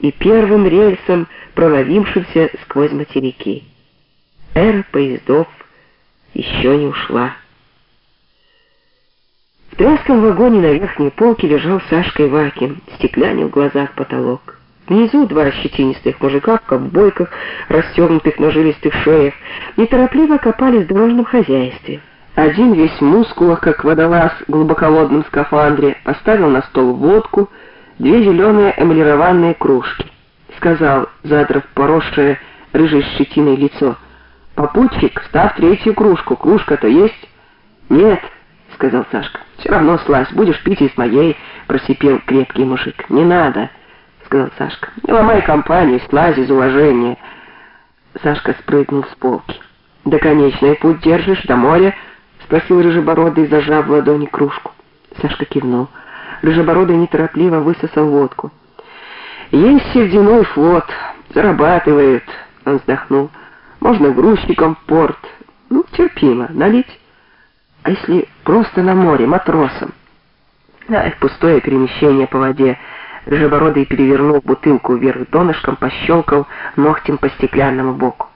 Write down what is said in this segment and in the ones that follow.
и первым рельсом, проловившимся сквозь материки. Эра поездов еще не ушла. В тряском вагоне на верхней полке лежал Сашка Ивакин, стеклянил в глазах потолок. Внизу два щетинистых мужика в ковбойках, расстегнутых на жилистых шеях, неторопливо копались в дорожном хозяйстве. Один весь в мускулах, как водолаз в глубоководном скафандре, поставил на стол водку, две зеленые эмалированные кружки. Сказал, задрав поросшее рыжей щетиной лицо, «Попутчик, ставь третью кружку, кружка-то есть?» «Нет», — сказал Сашка, — «все равно слазь, будешь пить из моей», — просипел крепкий мужик. «Не надо», — сказал Сашка, — «не ломай компанию, слазь из уважения». Сашка спрыгнул с полки. «До конечный путь держишь, до моря?» — спросил Рыжебородый, зажав в ладони кружку. Сашка кивнул. Рыжебородый неторопливо высосал водку. «Есть сердяной флот, зарабатывает», — он вздохнул. «Можно грузчиком порт. Ну, терпимо, налить. А если просто на море, матросом?» Ах, пустое перемещение по воде. Рыжебородый перевернул бутылку вверх донышком, пощелкал ногтем по стеклянному боку.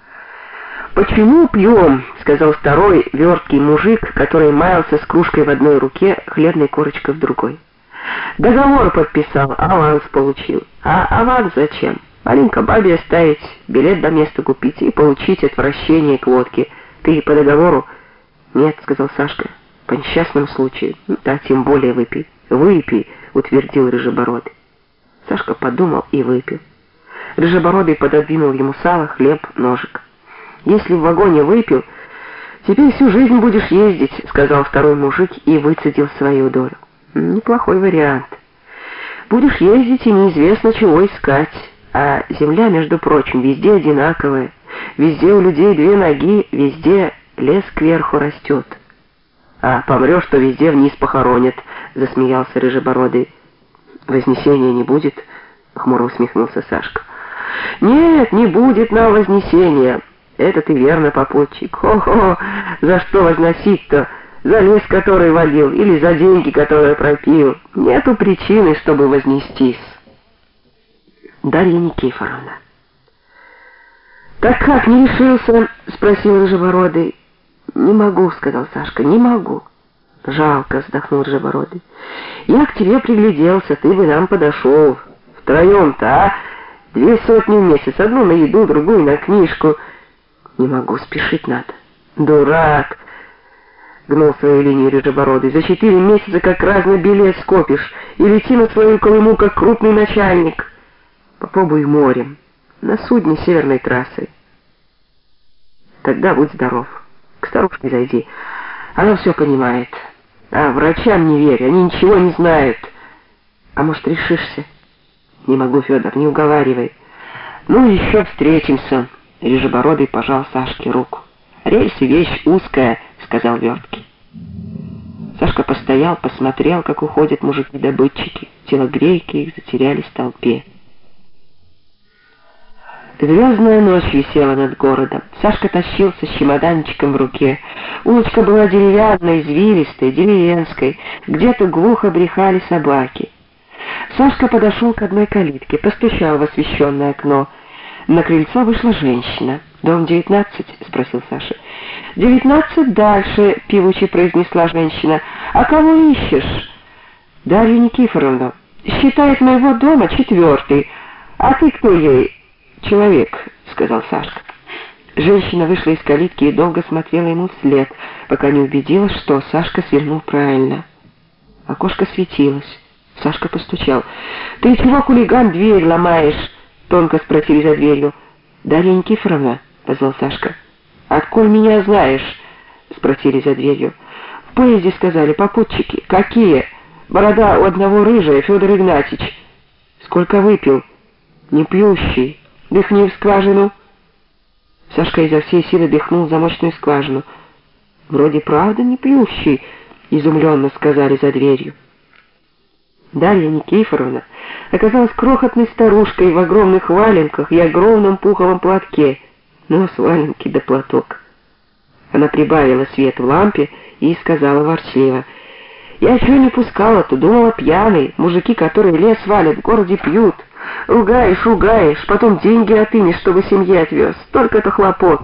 «Почему пьем?» — сказал второй верткий мужик, который маялся с кружкой в одной руке, хлебной корочкой в другой. Договор подписал, аванс получил. А аванс зачем? Маленько бабе оставить, билет до места купить и получить отвращение к водке. Ты по договору? Нет, сказал Сашка. По несчастному случаю. Да, тем более выпей. Выпей, утвердил Рыжебородый. Сашка подумал и выпил. Рыжебородый пододвинул ему сало, хлеб, ножик. Если в вагоне выпил, теперь всю жизнь будешь ездить, сказал второй мужик и выцедил свою долю. Неплохой вариант. Будешь ездить и неизвестно чего искать. А земля, между прочим, везде одинаковая. Везде у людей две ноги, везде лес кверху растет. А помрешь, то везде вниз похоронят, засмеялся рыжебородый. Вознесения не будет, хмуро усмехнулся Сашка. Нет, не будет на вознесения. Это ты верно, попутчик. Хо-хо, за что возносить-то? За лес, который валил, или за деньги, которые пропил. Нету причины, чтобы вознестись. Дарья Никифоровна. «Так как, не решился?» — спросил Рыжебородый. «Не могу», — сказал Сашка, — «не могу». «Жалко», — вздохнул Рыжебородый. «Я к тебе пригляделся, ты бы нам подошел. Втроем-то, а? Две сотни в месяц, одну на еду, другую на книжку». «Не могу, спешить надо». «Дурак!» Гнул свою линию рыжебородый. За четыре месяца как раз на билет скопишь и лети на свою Колыму, как крупный начальник. Попробуй морем, на судне северной трассы. Тогда будь здоров. К старушке зайди. Она все понимает. А врачам не верь, они ничего не знают. А может, решишься? Не могу, Федор, не уговаривай. Ну, еще встретимся. Рыжебородый пожал Сашке руку. Рельсы вещь узкая, сказал Верткий. Сашка постоял, посмотрел, как уходят мужики-добытчики. Телогрейки их затерялись в толпе. Звездная ночь висела над городом. Сашка тащился с чемоданчиком в руке. Улочка была деревянной, извилистой, деревенской. Где-то глухо брехали собаки. Сашка подошел к одной калитке, постучал в освещенное окно. На крыльцо вышла женщина. «Дом девятнадцать?» — спросил Саша. «Девятнадцать дальше», — певуче произнесла женщина. «А кого ищешь?» «Дарью Никифоровну. Считает моего дома четвертый. А ты кто ей?» «Человек», — сказал Сашка. Женщина вышла из калитки и долго смотрела ему вслед, пока не убедилась, что Сашка свернул правильно. Окошко светилось. Сашка постучал. «Ты чего, хулиган, дверь ломаешь?» — тонко спросили за дверью. «Дарья Никифоровна», — позвал Сашка. «Отколь меня знаешь?» — спросили за дверью. «В поезде сказали, попутчики. Какие? Борода у одного рыжая, Федор Игнатьич. Сколько выпил? Не пьющий. Дыхни в скважину». Сашка изо всей силы дыхнул в замочную скважину. «Вроде правда не пьющий», — изумленно сказали за дверью. Дарья Никифоровна оказалась крохотной старушкой в огромных валенках и огромном пуховом платке — нос, валенки да платок. Она прибавила свет в лампе и сказала ворчливо, «Я чего не пускала-то, думала пьяный, мужики, которые лес валят, в городе пьют». Ругаешь, ругаешь, потом деньги отымешь, чтобы семье отвез. Только это хлопот.